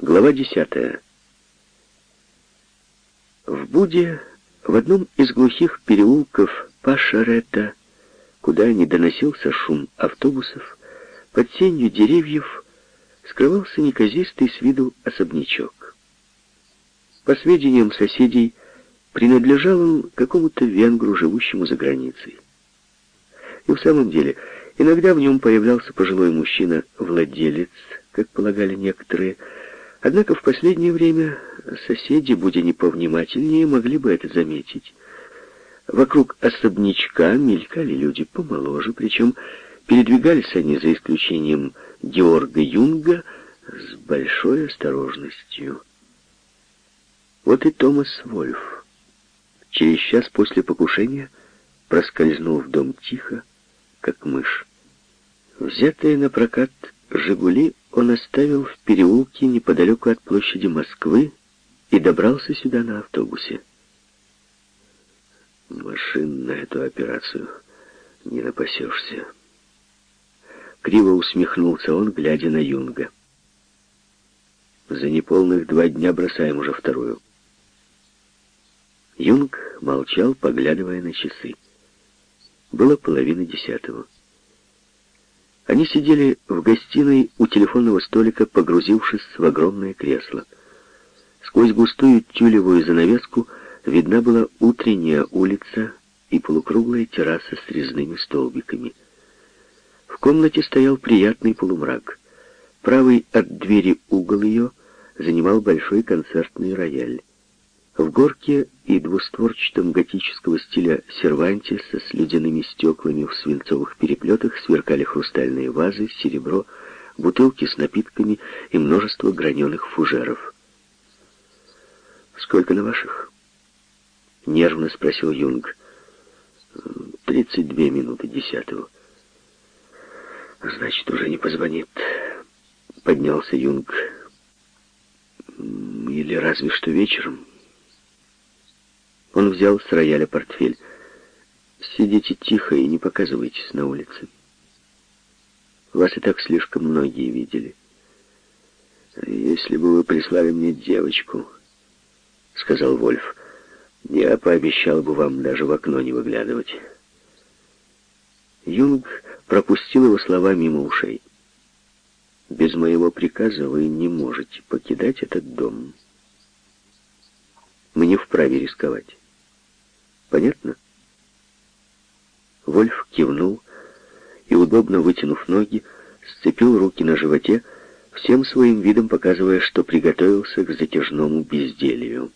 Глава десятая. В Буде, в одном из глухих переулков Пашарета, куда не доносился шум автобусов, под сенью деревьев скрывался неказистый с виду особнячок. По сведениям соседей, принадлежал он какому-то венгру, живущему за границей. И в самом деле, иногда в нем появлялся пожилой мужчина-владелец, как полагали некоторые, Однако в последнее время соседи, будя неповнимательнее, могли бы это заметить. Вокруг особнячка мелькали люди помоложе, причем передвигались они, за исключением Георга Юнга, с большой осторожностью. Вот и Томас Вольф. Через час после покушения проскользнул в дом тихо, как мышь. Взятые на прокат «Жигули» он оставил в переулке неподалеку от площади Москвы и добрался сюда на автобусе. Машин на эту операцию не напасешься. Криво усмехнулся он, глядя на Юнга. За неполных два дня бросаем уже вторую. Юнг молчал, поглядывая на часы. Было половина десятого. Они сидели в гостиной у телефонного столика, погрузившись в огромное кресло. Сквозь густую тюлевую занавеску видна была утренняя улица и полукруглая терраса с резными столбиками. В комнате стоял приятный полумрак. Правый от двери угол ее занимал большой концертный рояль. В горке и двустворчатом готического стиля серванте со слюдяными стеклами в свинцовых переплетах сверкали хрустальные вазы, серебро, бутылки с напитками и множество граненых фужеров. «Сколько на ваших?» — нервно спросил Юнг. «Тридцать две минуты десятого». «Значит, уже не позвонит», — поднялся Юнг. «Или разве что вечером». Он взял с рояля портфель. «Сидите тихо и не показывайтесь на улице. Вас и так слишком многие видели. Если бы вы прислали мне девочку, — сказал Вольф, — я пообещал бы вам даже в окно не выглядывать». Юнг пропустил его слова мимо ушей. «Без моего приказа вы не можете покидать этот дом. Мы не вправе рисковать. Понятно? Вольф кивнул и, удобно вытянув ноги, сцепил руки на животе, всем своим видом показывая, что приготовился к затяжному безделью.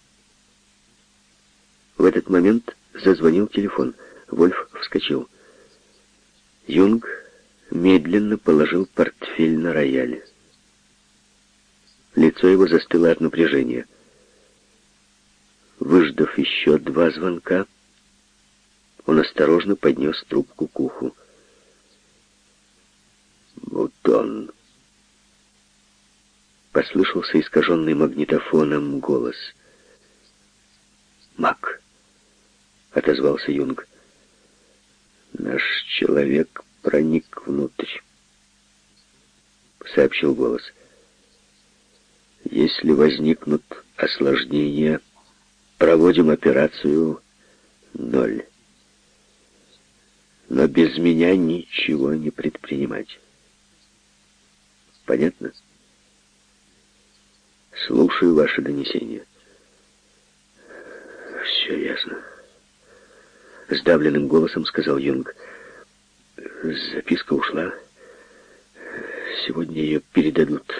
В этот момент зазвонил телефон. Вольф вскочил. Юнг медленно положил портфель на рояль. Лицо его застыло от напряжения. Выждав еще два звонка, он осторожно поднес трубку к уху. «Вот он!» Послышался искаженный магнитофоном голос. «Мак!» — отозвался Юнг. «Наш человек проник внутрь», — сообщил голос. «Если возникнут осложнения, проводим операцию ноль» но без меня ничего не предпринимать. Понятно? Слушаю ваше донесение. Все ясно. Сдавленным голосом сказал Юнг. Записка ушла. Сегодня ее передадут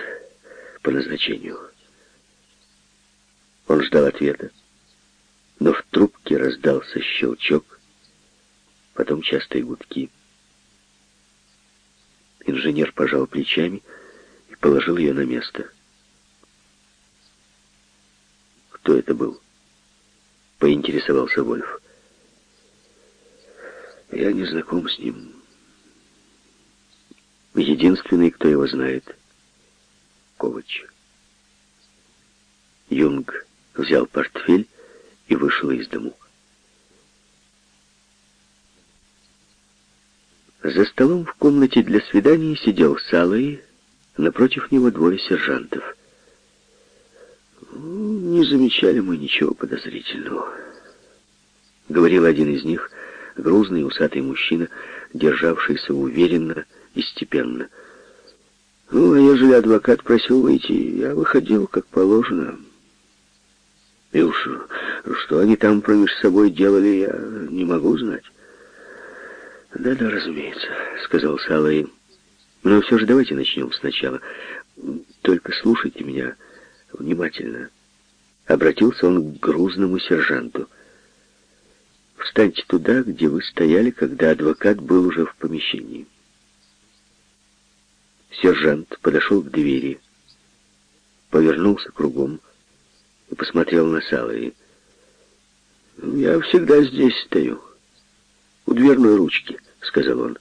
по назначению. Он ждал ответа, но в трубке раздался щелчок, потом частые гудки. Инженер пожал плечами и положил ее на место. «Кто это был?» — поинтересовался Вольф. «Я не знаком с ним. Единственный, кто его знает, — Ковач». Юнг взял портфель и вышел из дому. За столом в комнате для свиданий сидел Салой, напротив него двое сержантов. не замечали мы ничего подозрительного. Говорил один из них, грузный усатый мужчина, державшийся уверенно и степенно. Ну, а ежели адвокат просил выйти, я выходил, как положено. И уж что они там промеж собой делали, я не могу знать. «Да-да, разумеется», — сказал Салай. «Но все же давайте начнем сначала. Только слушайте меня внимательно». Обратился он к грузному сержанту. «Встаньте туда, где вы стояли, когда адвокат был уже в помещении». Сержант подошел к двери, повернулся кругом и посмотрел на Салаи. «Я всегда здесь стою, у дверной ручки», — сказал он.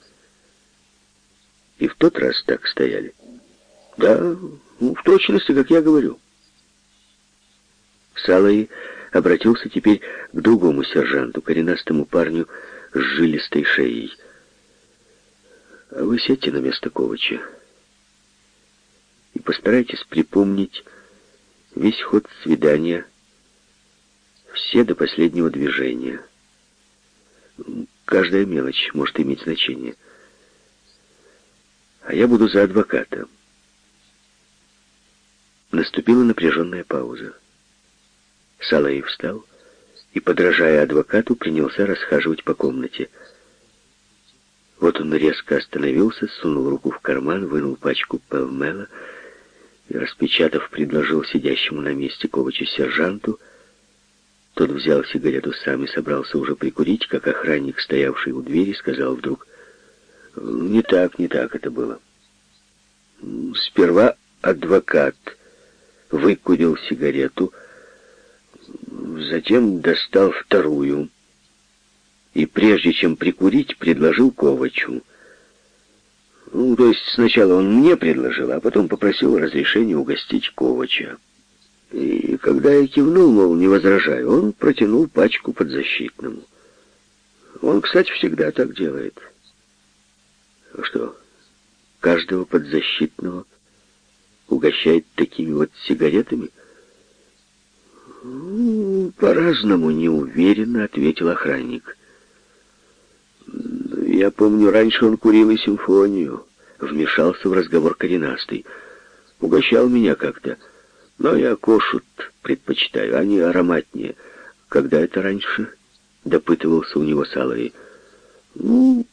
«И в тот раз так стояли?» «Да, ну, в точности, как я говорю». Салаи обратился теперь к другому сержанту, коренастому парню с жилистой шеей. «А вы сядьте на место Ковача и постарайтесь припомнить весь ход свидания, все до последнего движения. Каждая мелочь может иметь значение. А я буду за адвоката. Наступила напряженная пауза. Салаев встал и, подражая адвокату, принялся расхаживать по комнате. Вот он резко остановился, сунул руку в карман, вынул пачку пелмела и, распечатав, предложил сидящему на месте Ковачу сержанту. Тот взял сигарету сам и собрался уже прикурить, как охранник, стоявший у двери, сказал вдруг, «Не так, не так это было. Сперва адвокат выкурил сигарету, затем достал вторую и, прежде чем прикурить, предложил Ковачу. Ну, то есть сначала он мне предложил, а потом попросил разрешения угостить Ковача. И когда я кивнул, мол, не возражаю, он протянул пачку подзащитному. Он, кстати, всегда так делает. А что, каждого подзащитного угощает такими вот сигаретами? Ну, по-разному неуверенно ответил охранник. Я помню, раньше он курил и симфонию. Вмешался в разговор коренастый. Угощал меня как-то. Но я кошут предпочитаю, они ароматнее. Когда это раньше? Допытывался у него Салари. Ну,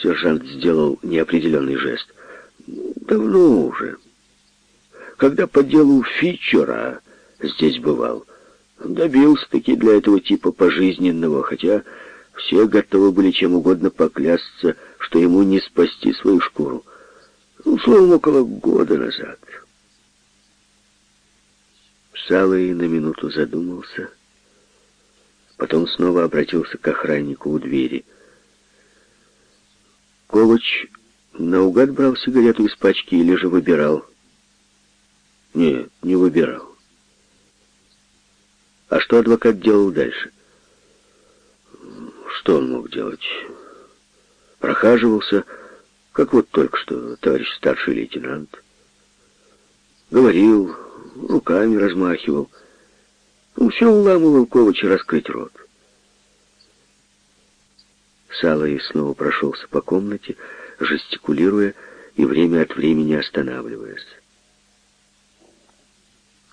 сержант сделал неопределенный жест. Давно уже. Когда по делу Фичера здесь бывал, добился-таки для этого типа пожизненного, хотя все готовы были чем угодно поклясться, что ему не спасти свою шкуру. Ну, словом, около года назад. Салый на минуту задумался, потом снова обратился к охраннику у двери. Ковач наугад брал сигарету из пачки или же выбирал? Нет, не выбирал. А что адвокат делал дальше? Что он мог делать? Прохаживался, как вот только что товарищ старший лейтенант. Говорил, руками размахивал. Все уламывал Ковача раскрыть рот. Салай снова прошелся по комнате, жестикулируя и время от времени останавливаясь.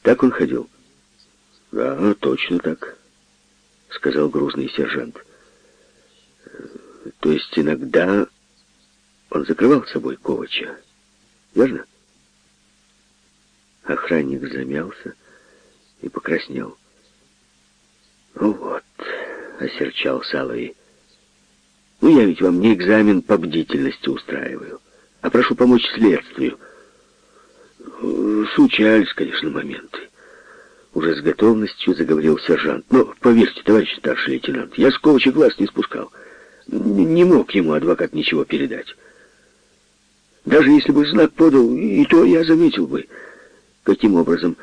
Так он ходил? Да, точно так, сказал грузный сержант. То есть иногда он закрывал собой Ковача, верно? Охранник замялся и покраснел. «Ну вот», — осерчал Салой, — «ну я ведь вам не экзамен по бдительности устраиваю, а прошу помочь следствию». Случались, конечно, моменты. Уже с готовностью заговорил сержант. Но, поверьте, товарищ старший лейтенант, я с Ковача глаз не спускал. Не мог ему адвокат ничего передать. Даже если бы знак подал, и то я заметил бы. Каким образом?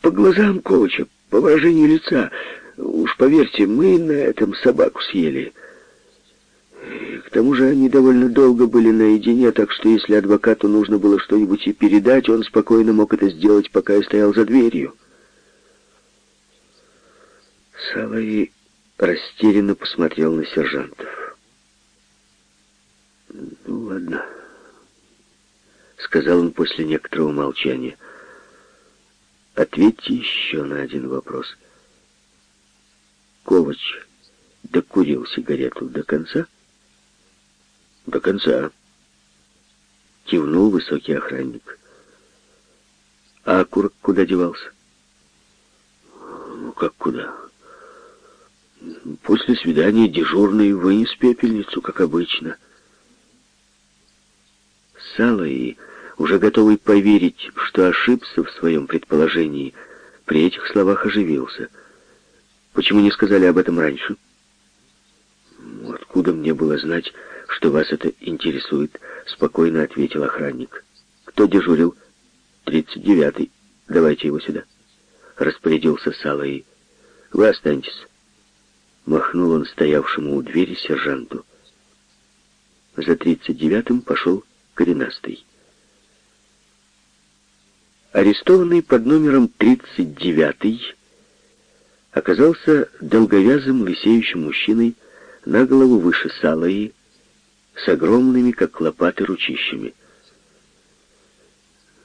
По глазам Ковача, по выражению лица. Уж поверьте, мы на этом собаку съели. К тому же они довольно долго были наедине, так что если адвокату нужно было что-нибудь и передать, он спокойно мог это сделать, пока я стоял за дверью. Салай растерянно посмотрел на сержантов. «Ну, ладно», — сказал он после некоторого молчания. «Ответьте еще на один вопрос. Ковач докурил сигарету до конца?» «До конца», — кивнул высокий охранник. «А окурок куда девался?» «Ну, как куда?» После свидания дежурный вынес пепельницу, как обычно. Салаи, уже готовый поверить, что ошибся в своем предположении, при этих словах оживился. Почему не сказали об этом раньше? «Откуда мне было знать, что вас это интересует?» — спокойно ответил охранник. «Кто дежурил?» «Тридцать девятый. Давайте его сюда». Распорядился Салаи. «Вы останьтесь». Махнул он стоявшему у двери сержанту. За тридцать девятым пошел коренастый. Арестованный под номером 39 оказался долговязым лысеющим мужчиной на голову выше Салаи, с огромными, как лопаты, ручищами.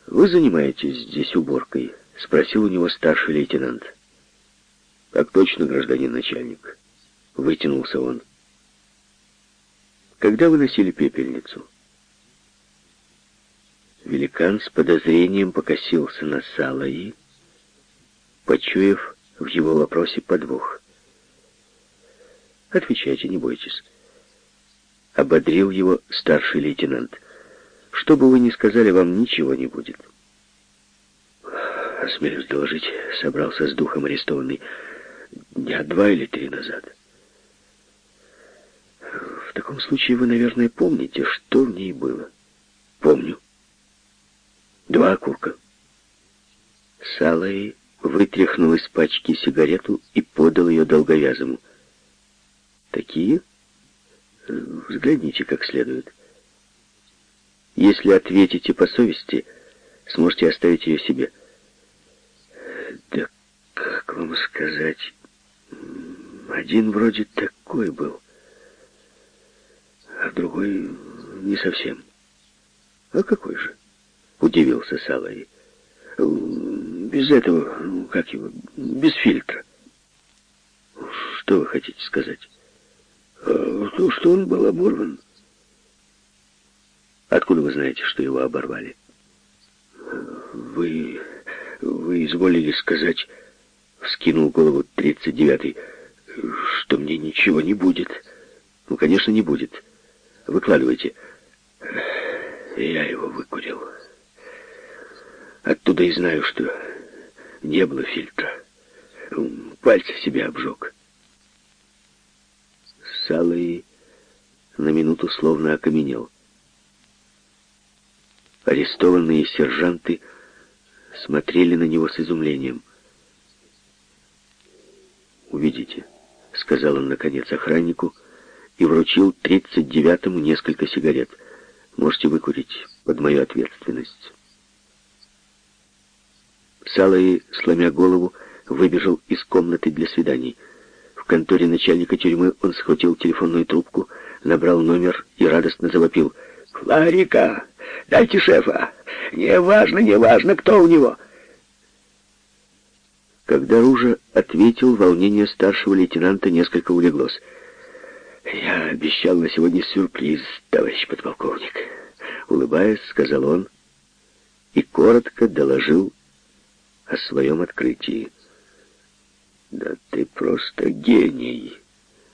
«Вы занимаетесь здесь уборкой?» — спросил у него старший лейтенант. «Так точно, гражданин начальник», — вытянулся он. «Когда вы носили пепельницу?» Великан с подозрением покосился на Салаи, почуяв в его вопросе подвох. «Отвечайте, не бойтесь» ободрил его старший лейтенант. «Что бы вы ни сказали, вам ничего не будет». «Осмелюсь доложить», — собрался с духом арестованный, «дня два или три назад». «В таком случае вы, наверное, помните, что в ней было?» «Помню. Два окурка». Салай вытряхнул из пачки сигарету и подал ее долговязому. «Такие?» Взгляните как следует. Если ответите по совести, сможете оставить ее себе. Да как вам сказать, один вроде такой был, а другой не совсем. А какой же? Удивился Салай. Без этого, ну, как его, без фильтра. Что вы хотите сказать? А, то, что он был оборван. Откуда вы знаете, что его оборвали? Вы... вы изволили сказать, вскинул голову тридцать девятый, что мне ничего не будет. Ну, конечно, не будет. Выкладывайте. Я его выкурил. Оттуда и знаю, что не было фильтра. Пальцы себе обжег. Салой на минуту словно окаменел. Арестованные сержанты смотрели на него с изумлением. «Увидите», — сказал он наконец охраннику и вручил тридцать девятому несколько сигарет. «Можете выкурить под мою ответственность». Салай, сломя голову, выбежал из комнаты для свиданий — конторе начальника тюрьмы он схватил телефонную трубку, набрал номер и радостно завопил. «Кларика! Дайте шефа! Неважно, неважно, кто у него!» Когда Ружа ответил, волнение старшего лейтенанта несколько улеглось. «Я обещал на сегодня сюрприз, товарищ подполковник», — улыбаясь, сказал он и коротко доложил о своем открытии. «Да ты просто гений!»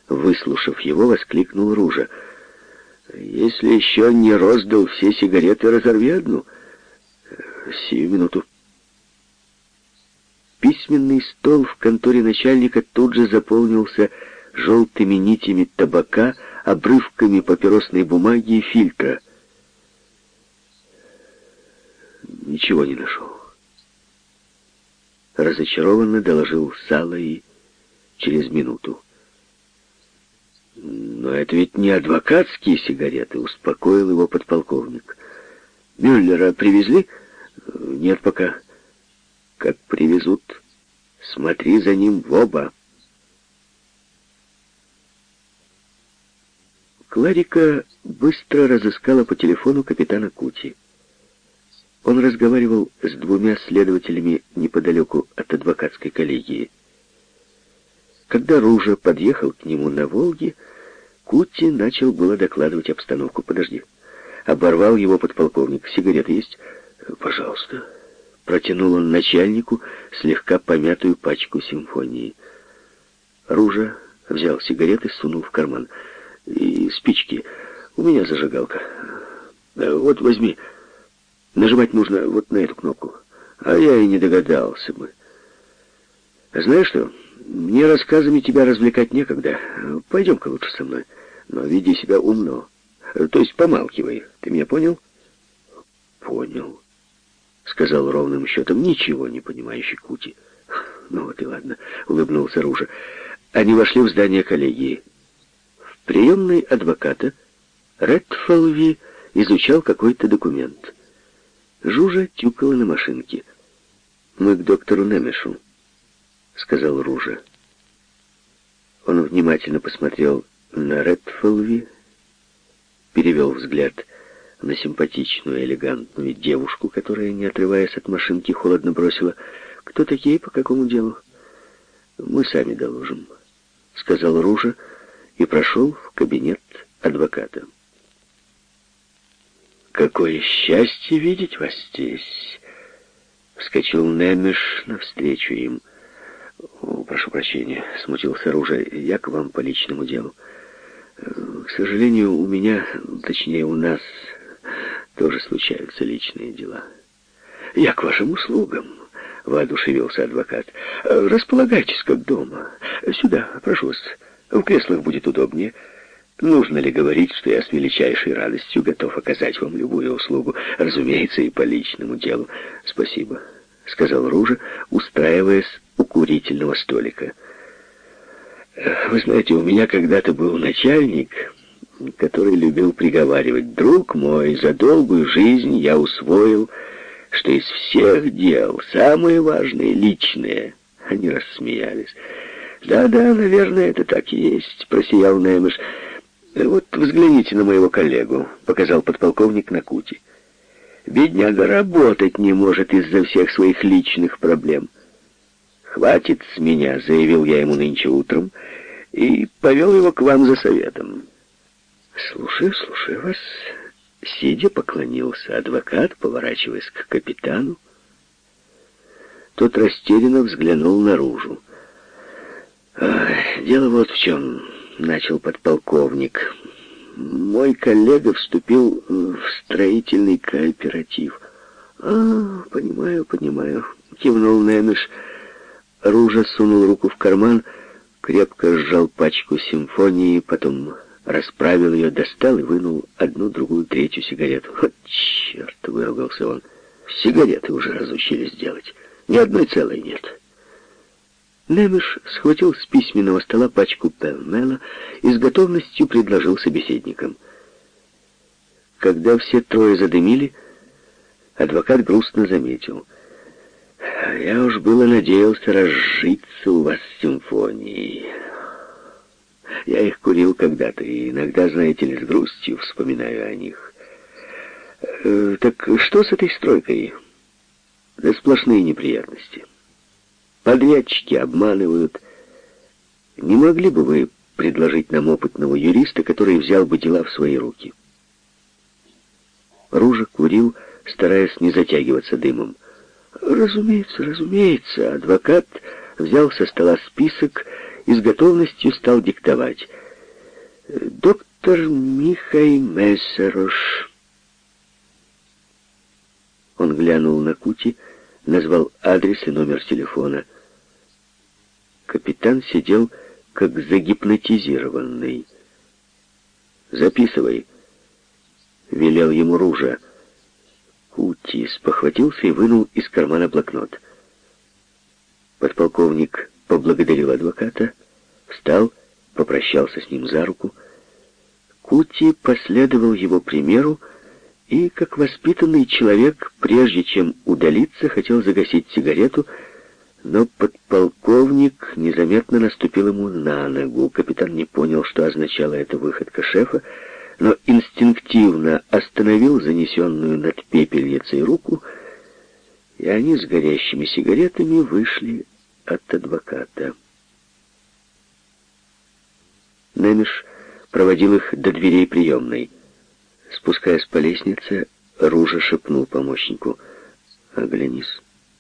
Выслушав его, воскликнул Ружа. «Если еще не роздал все сигареты, разорви одну. Сию минуту». Письменный стол в конторе начальника тут же заполнился желтыми нитями табака, обрывками папиросной бумаги и фильтра. Ничего не нашел разочарованно доложил Салай через минуту. «Но это ведь не адвокатские сигареты», — успокоил его подполковник. «Мюллера привезли?» «Нет пока». «Как привезут, смотри за ним в оба». Кларика быстро разыскала по телефону капитана Кути. Он разговаривал с двумя следователями неподалеку от адвокатской коллегии. Когда Ружа подъехал к нему на «Волге», Кути начал было докладывать обстановку. «Подожди». Оборвал его подполковник. «Сигареты есть?» «Пожалуйста». Протянул он начальнику слегка помятую пачку симфонии. Ружа взял сигареты, сунул в карман. «И спички. У меня зажигалка. Вот возьми». Нажимать нужно вот на эту кнопку. А я и не догадался бы. Знаешь что, мне рассказами тебя развлекать некогда. Пойдем-ка лучше со мной. Но веди себя умно. То есть помалкивай. Ты меня понял? Понял. Сказал ровным счетом ничего не понимающий Кути. Ну вот и ладно, улыбнулся Ружа. Они вошли в здание коллегии. В приемной адвоката Редфолви изучал какой-то документ. Жужа тюкала на машинке. «Мы к доктору Немешу», — сказал Ружа. Он внимательно посмотрел на Редфолви, перевел взгляд на симпатичную, элегантную девушку, которая, не отрываясь от машинки, холодно бросила. «Кто такие, по какому делу?» «Мы сами доложим», — сказал Ружа и прошел в кабинет адвоката. «Какое счастье видеть вас здесь!» Вскочил Немеш навстречу им. «Прошу прощения», — смутился оружие. «Я к вам по личному делу. К сожалению, у меня, точнее, у нас тоже случаются личные дела». «Я к вашим услугам», — воодушевился адвокат. «Располагайтесь, как дома. Сюда, прошу вас. В креслах будет удобнее». Нужно ли говорить, что я с величайшей радостью готов оказать вам любую услугу, разумеется, и по личному делу? Спасибо, сказал Ружа, устраиваясь у курительного столика. Вы знаете, у меня когда-то был начальник, который любил приговаривать, «Друг мой, за долгую жизнь я усвоил, что из всех дел самые важные — личные». Они рассмеялись. «Да-да, наверное, это так и есть», — просиял Немыш. «Вот взгляните на моего коллегу», — показал подполковник на Кути. «Бедняга работать не может из-за всех своих личных проблем». «Хватит с меня», — заявил я ему нынче утром, и повел его к вам за советом. «Слушаю, слушаю вас». Сидя, поклонился адвокат, поворачиваясь к капитану. Тот растерянно взглянул наружу. «Дело вот в чем...» — начал подполковник. «Мой коллега вступил в строительный кооператив». «А, понимаю, понимаю», — кивнул Немеш. Ружа сунул руку в карман, крепко сжал пачку симфонии, потом расправил ее, достал и вынул одну, другую, третью сигарету. «Вот черт!» — выругался он. «Сигареты уже разучились делать. Ни одной целой нет». Немеш схватил с письменного стола пачку Пелмела и с готовностью предложил собеседникам. Когда все трое задымили, адвокат грустно заметил. «Я уж было надеялся разжиться у вас симфонией. Я их курил когда-то, и иногда, знаете ли, с грустью вспоминаю о них. Э, так что с этой стройкой? Да сплошные неприятности». Подрядчики обманывают. Не могли бы вы предложить нам опытного юриста, который взял бы дела в свои руки? Ружа курил, стараясь не затягиваться дымом. Разумеется, разумеется. Адвокат взял со стола список и с готовностью стал диктовать. Доктор Михай Мессерош. Он глянул на Кути, назвал адрес и номер телефона. Капитан сидел как загипнотизированный. «Записывай», — велел ему Ружа. Кутис похватился и вынул из кармана блокнот. Подполковник поблагодарил адвоката, встал, попрощался с ним за руку. Кути последовал его примеру и, как воспитанный человек, прежде чем удалиться, хотел загасить сигарету, но подполковник незаметно наступил ему на ногу. Капитан не понял, что означала эта выходка шефа, но инстинктивно остановил занесенную над пепельницей руку, и они с горящими сигаретами вышли от адвоката. Немиш проводил их до дверей приемной. Спускаясь по лестнице, Ружа шепнул помощнику. «Оглянись,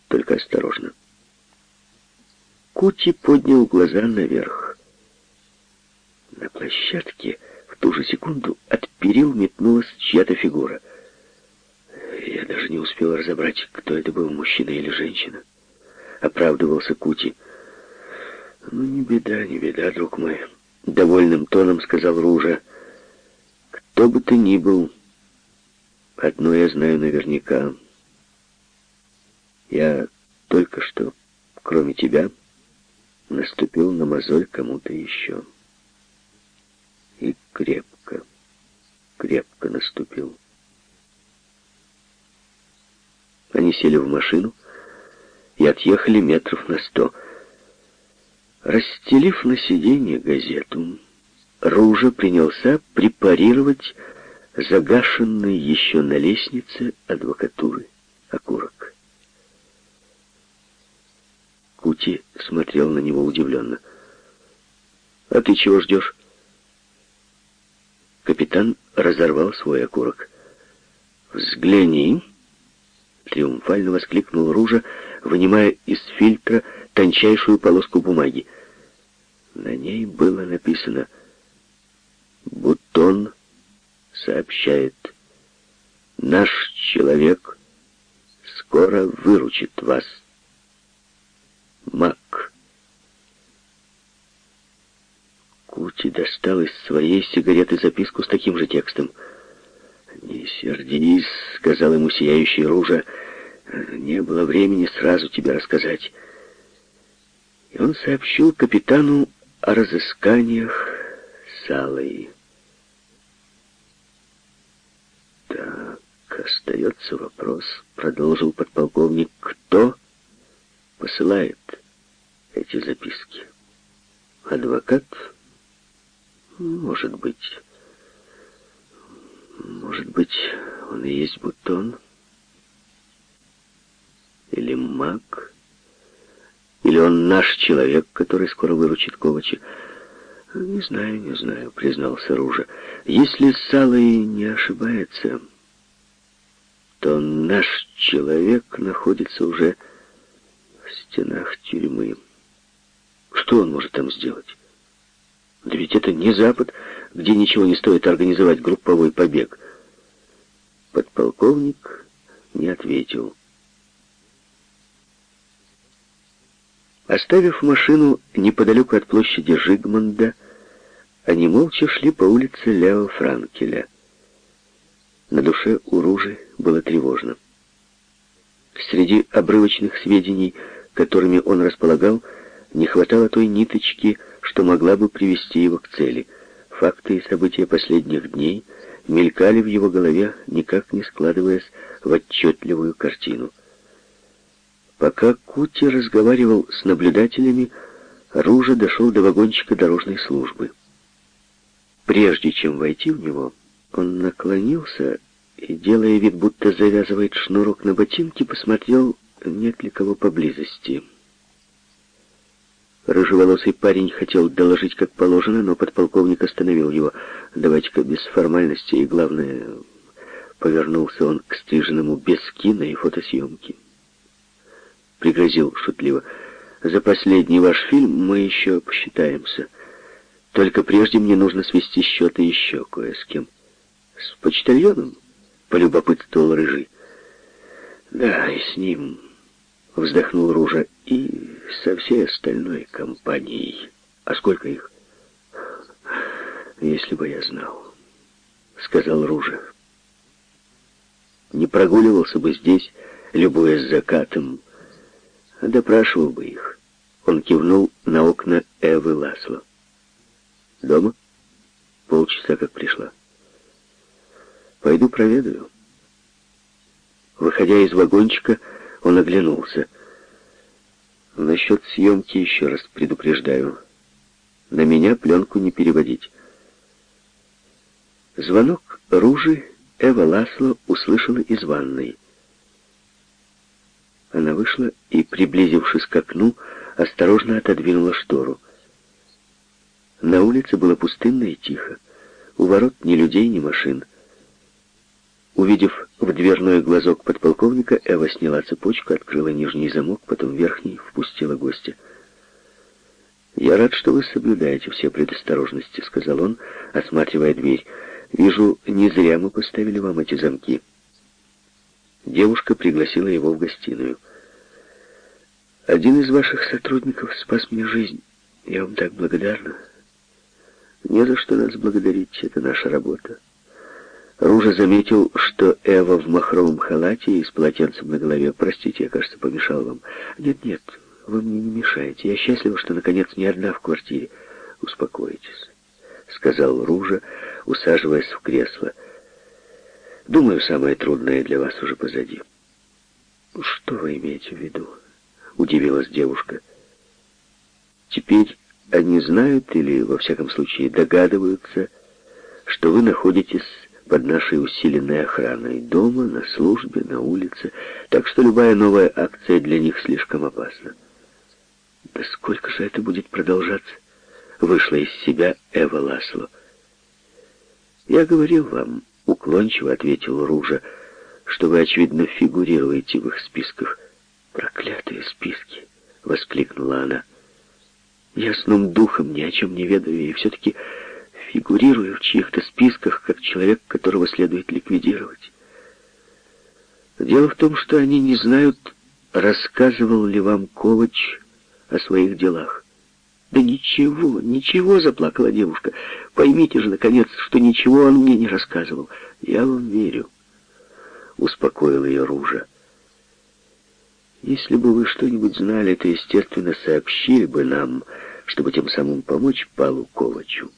только осторожно». Кути поднял глаза наверх. На площадке в ту же секунду от перил метнулась чья-то фигура. Я даже не успел разобрать, кто это был, мужчина или женщина. Оправдывался Кути. «Ну, не беда, не беда, друг мой», — довольным тоном сказал Ружа. «Кто бы ты ни был, одно я знаю наверняка. Я только что, кроме тебя, наступил на мозоль кому-то еще» и крепко, крепко наступил. Они сели в машину и отъехали метров на сто. Расстелив на сиденье газету, Ружа принялся препарировать загашенный еще на лестнице адвокатуры окурок. Кути смотрел на него удивленно. «А ты чего ждешь?» Капитан разорвал свой окурок. «Взгляни!» — триумфально воскликнул Ружа, вынимая из фильтра тончайшую полоску бумаги. На ней было написано «Бутон сообщает, наш человек скоро выручит вас. Мак». Кути достал из своей сигареты записку с таким же текстом. «Не сердись», — сказал ему сияющий ружа, — «не было времени сразу тебе рассказать». И он сообщил капитану о разысканиях Салой. «Так, остается вопрос», — продолжил подполковник, — «кто посылает эти записки? Адвокат?» Может быть. Может быть, он и есть бутон. Или маг. Или он наш человек, который скоро выручит Ковача. Не знаю, не знаю, признался Ружа. Если Салой не ошибается, то наш человек находится уже стенах тюрьмы. Что он может там сделать? Да ведь это не Запад, где ничего не стоит организовать групповой побег. Подполковник не ответил. Оставив машину неподалеку от площади Жигмонда, они молча шли по улице Лео Франкеля. На душе у Ружи было тревожно. Среди обрывочных сведений, которыми он располагал, не хватало той ниточки, что могла бы привести его к цели. Факты и события последних дней мелькали в его голове, никак не складываясь в отчетливую картину. Пока Кути разговаривал с наблюдателями, Ружа дошел до вагончика дорожной службы. Прежде чем войти в него, он наклонился и, делая вид, будто завязывает шнурок на ботинке, посмотрел, нет ли кого поблизости. Рыжеволосый парень хотел доложить как положено, но подполковник остановил его. «Давайте-ка без формальности и, главное...» Повернулся он к стриженному без кино и фотосъемки. Пригрозил шутливо. «За последний ваш фильм мы еще посчитаемся. Только прежде мне нужно свести счеты еще кое с кем». «С почтальоном?» — полюбопытствовал Рыжий. «Да, и с ним...» — вздохнул Ружа. «И со всей остальной компанией. А сколько их?» «Если бы я знал», — сказал Ружа. «Не прогуливался бы здесь, любуясь закатом, а допрашивал бы их». Он кивнул на окна Эвы Ласло. «Дома?» «Полчаса как пришла». «Пойду проведаю». Выходя из вагончика, он оглянулся. Насчет съемки еще раз предупреждаю. На меня пленку не переводить. Звонок Ружи Эва Ласло услышала из ванной. Она вышла и, приблизившись к окну, осторожно отодвинула штору. На улице было пустынно и тихо. У ворот ни людей, ни машин. Увидев в дверной глазок подполковника, Эва сняла цепочку, открыла нижний замок, потом верхний, впустила гостя. «Я рад, что вы соблюдаете все предосторожности», — сказал он, осматривая дверь. «Вижу, не зря мы поставили вам эти замки». Девушка пригласила его в гостиную. «Один из ваших сотрудников спас мне жизнь. Я вам так благодарна. Не за что нас благодарить, это наша работа». Ружа заметил, что Эва в махровом халате и с полотенцем на голове. «Простите, я, кажется, помешал вам». «Нет-нет, вы мне не мешаете. Я счастлива, что, наконец, не одна в квартире». «Успокойтесь», — сказал Ружа, усаживаясь в кресло. «Думаю, самое трудное для вас уже позади». «Что вы имеете в виду?» — удивилась девушка. «Теперь они знают или, во всяком случае, догадываются, что вы находитесь под нашей усиленной охраной дома, на службе, на улице, так что любая новая акция для них слишком опасна. Да сколько же это будет продолжаться? Вышла из себя Эва Ласло. Я говорил вам, уклончиво ответил Ружа, что вы, очевидно, фигурируете в их списках. Проклятые списки! Воскликнула она. Я сном духом ни о чем не ведаю, и все-таки фигурирую в чьих-то списках как человек, которого следует ликвидировать. Дело в том, что они не знают, рассказывал ли вам Ковач о своих делах. «Да ничего, ничего», — заплакала девушка. «Поймите же, наконец, что ничего он мне не рассказывал. Я вам верю», — успокоил ее Ружа. «Если бы вы что-нибудь знали, то, естественно, сообщили бы нам, чтобы тем самым помочь Палу Ковачу».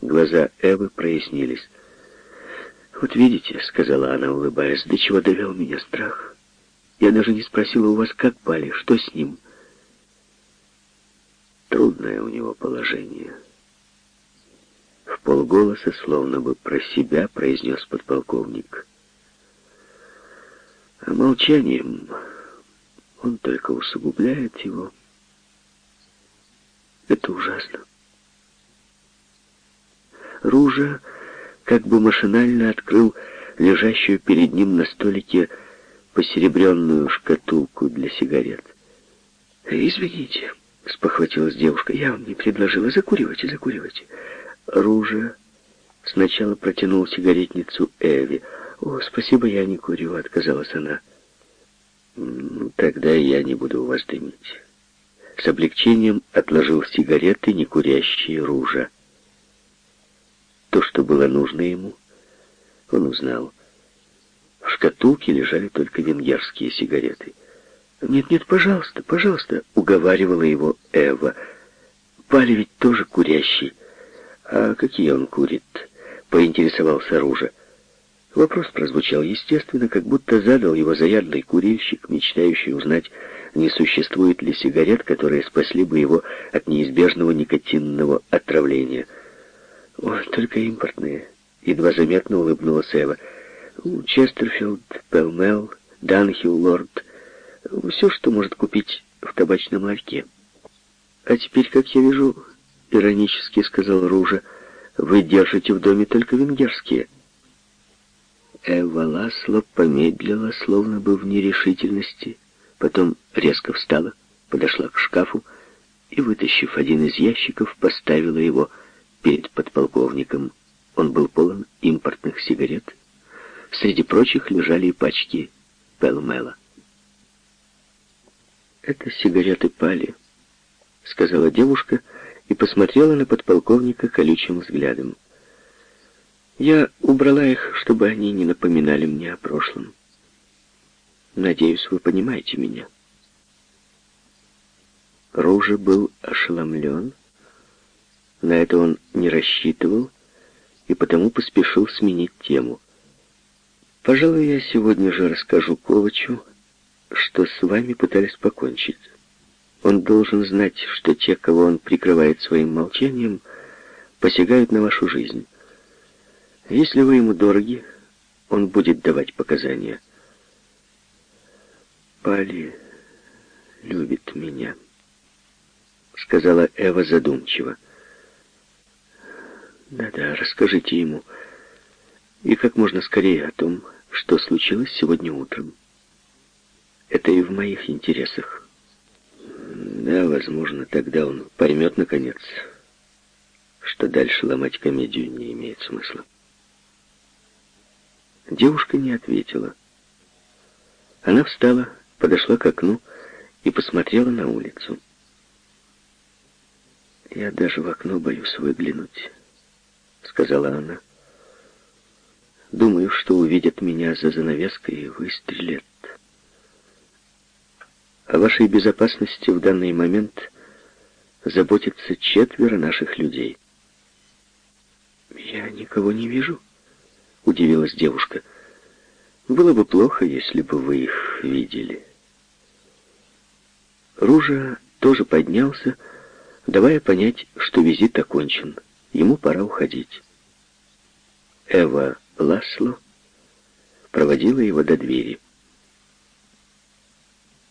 Глаза Эвы прояснились. «Вот видите», — сказала она, улыбаясь, — «до чего довел меня страх. Я даже не спросила у вас, как Пали, что с ним». Трудное у него положение. В полголоса, словно бы про себя, произнес подполковник. А молчанием он только усугубляет его. Это ужасно. Ружа как бы машинально открыл лежащую перед ним на столике посеребренную шкатулку для сигарет. «Извините», — спохватилась девушка, — «я вам не предложила. Закуривайте, закуривайте». Ружа сначала протянул сигаретницу Эви. «О, спасибо, я не курю», — отказалась она. «Ну, тогда я не буду у вас дымить». С облегчением отложил сигареты, не курящие Ружа. То, что было нужно ему, он узнал. В шкатулке лежали только венгерские сигареты. «Нет-нет, пожалуйста, пожалуйста», — уговаривала его Эва. «Пали ведь тоже курящий». «А какие он курит?» — поинтересовался Ружа. Вопрос прозвучал естественно, как будто задал его заядлый курильщик, мечтающий узнать, не существует ли сигарет, которые спасли бы его от неизбежного никотинного отравления — «Ой, только импортные», — едва заметно улыбнулась Эва. «Честерфилд, Пелмел, Данхилл, Лорд. Все, что может купить в табачном ларьке». «А теперь, как я вижу, — иронически сказал Ружа, — вы держите в доме только венгерские». Эва Ласло помедлила, словно бы в нерешительности, потом резко встала, подошла к шкафу и, вытащив один из ящиков, поставила его перед подполковником. Он был полон импортных сигарет. Среди прочих лежали и пачки Пелмела. «Это сигареты пали», — сказала девушка и посмотрела на подполковника колючим взглядом. «Я убрала их, чтобы они не напоминали мне о прошлом. Надеюсь, вы понимаете меня». Ружа был ошеломлен, на это он не рассчитывал и потому поспешил сменить тему. «Пожалуй, я сегодня же расскажу Ковачу, что с вами пытались покончить. Он должен знать, что те, кого он прикрывает своим молчанием, посягают на вашу жизнь». Если вы ему дороги, он будет давать показания. Пали любит меня, сказала Эва задумчиво. Да-да, расскажите ему. И как можно скорее о том, что случилось сегодня утром. Это и в моих интересах. Да, возможно, тогда он поймет, наконец, что дальше ломать комедию не имеет смысла. Девушка не ответила. Она встала, подошла к окну и посмотрела на улицу. «Я даже в окно боюсь выглянуть», — сказала она. «Думаю, что увидят меня за занавеской и выстрелят. О вашей безопасности в данный момент заботятся четверо наших людей». «Я никого не вижу», — удивилась девушка. «Было бы плохо, если бы вы их видели». Ружа тоже поднялся, давая понять, что визит окончен. Ему пора уходить. Эва Ласло проводила его до двери.